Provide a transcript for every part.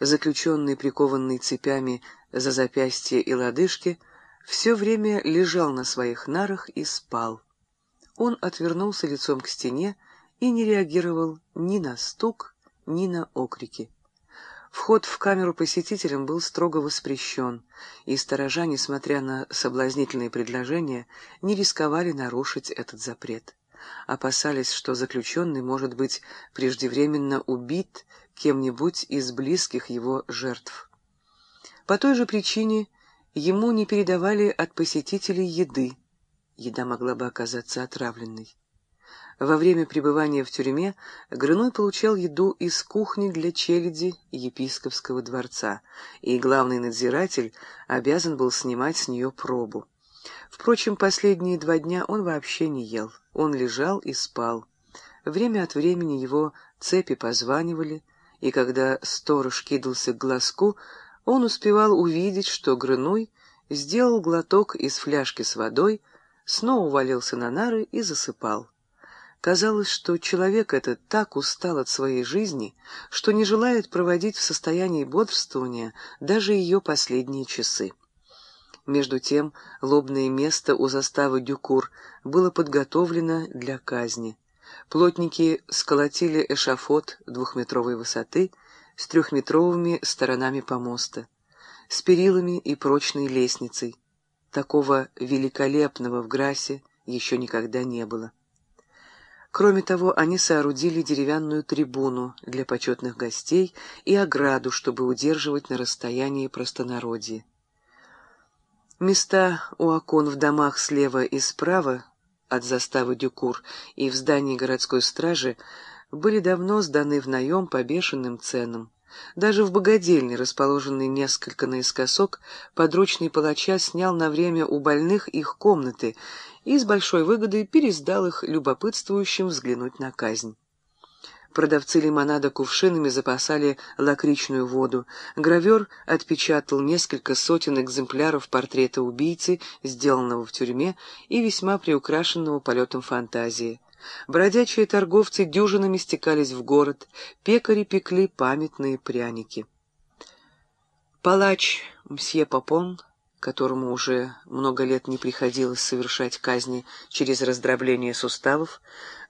заключенный, прикованный цепями за запястья и лодыжки, все время лежал на своих нарах и спал. Он отвернулся лицом к стене и не реагировал ни на стук, ни на окрики. Вход в камеру посетителям был строго воспрещен, и сторожа, несмотря на соблазнительные предложения, не рисковали нарушить этот запрет. Опасались, что заключенный может быть преждевременно убит кем-нибудь из близких его жертв. По той же причине ему не передавали от посетителей еды. Еда могла бы оказаться отравленной. Во время пребывания в тюрьме Грыной получал еду из кухни для челяди епископского дворца, и главный надзиратель обязан был снимать с нее пробу. Впрочем, последние два дня он вообще не ел, он лежал и спал. Время от времени его цепи позванивали, и когда сторож кидался к глазку, он успевал увидеть, что Грыной сделал глоток из фляжки с водой, снова увалился на нары и засыпал. Казалось, что человек этот так устал от своей жизни, что не желает проводить в состоянии бодрствования даже ее последние часы. Между тем, лобное место у заставы Дюкур было подготовлено для казни. Плотники сколотили эшафот двухметровой высоты с трехметровыми сторонами помоста, с перилами и прочной лестницей. Такого великолепного в Грасе еще никогда не было. Кроме того, они соорудили деревянную трибуну для почетных гостей и ограду, чтобы удерживать на расстоянии простонародье. Места у окон в домах слева и справа от заставы Дюкур и в здании городской стражи были давно сданы в наем по бешеным ценам. Даже в богадельне, расположенной несколько наискосок, подручный палача снял на время у больных их комнаты и с большой выгодой пересдал их любопытствующим взглянуть на казнь. Продавцы лимонада кувшинами запасали лакричную воду. Гравер отпечатал несколько сотен экземпляров портрета убийцы, сделанного в тюрьме и весьма приукрашенного полетом фантазии. Бродячие торговцы дюжинами стекались в город, пекари пекли памятные пряники. Палач мсье Попон которому уже много лет не приходилось совершать казни через раздробление суставов,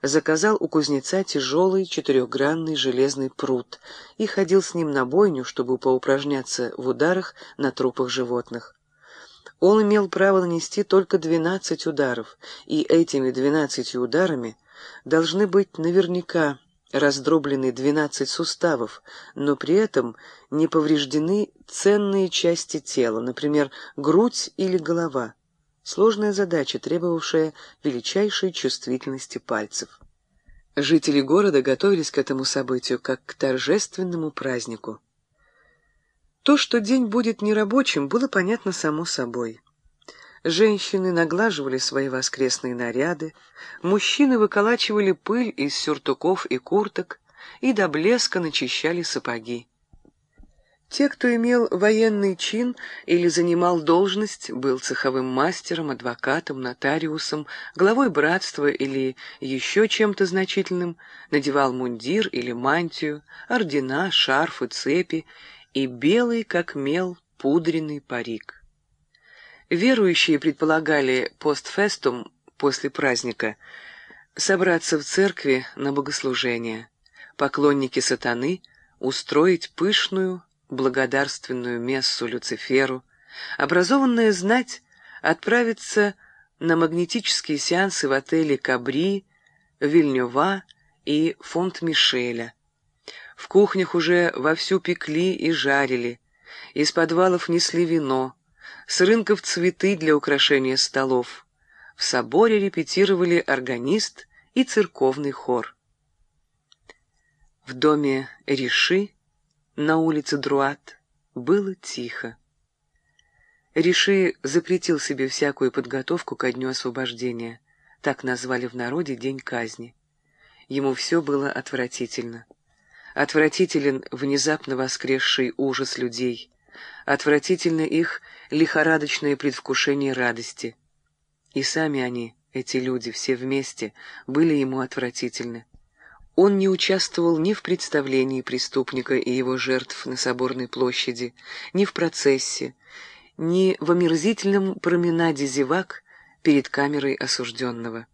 заказал у кузнеца тяжелый четырехгранный железный пруд и ходил с ним на бойню, чтобы поупражняться в ударах на трупах животных. Он имел право нанести только двенадцать ударов, и этими двенадцатью ударами должны быть наверняка раздроблены двенадцать суставов, но при этом не повреждены ценные части тела, например, грудь или голова. Сложная задача, требовавшая величайшей чувствительности пальцев. Жители города готовились к этому событию как к торжественному празднику. То, что день будет нерабочим, было понятно само собой. Женщины наглаживали свои воскресные наряды, мужчины выколачивали пыль из сюртуков и курток и до блеска начищали сапоги. Те, кто имел военный чин или занимал должность, был цеховым мастером, адвокатом, нотариусом, главой братства или еще чем-то значительным, надевал мундир или мантию, ордена, шарфы, цепи и белый, как мел, пудренный парик. Верующие предполагали постфестум после праздника собраться в церкви на богослужение, поклонники сатаны устроить пышную благодарственную мессу Люциферу, образованная знать отправиться на магнетические сеансы в отеле Кабри, Вильнюва и Фонт Мишеля. В кухнях уже вовсю пекли и жарили, из подвалов несли вино, с рынков цветы для украшения столов. В соборе репетировали органист и церковный хор. В доме Риши на улице Друат было тихо. Риши запретил себе всякую подготовку ко дню освобождения, так назвали в народе день казни. Ему все было отвратительно. Отвратителен внезапно воскресший ужас людей, отвратительно их лихорадочное предвкушение радости. И сами они, эти люди, все вместе, были ему отвратительны. Он не участвовал ни в представлении преступника и его жертв на Соборной площади, ни в процессе, ни в омерзительном променаде зевак перед камерой осужденного.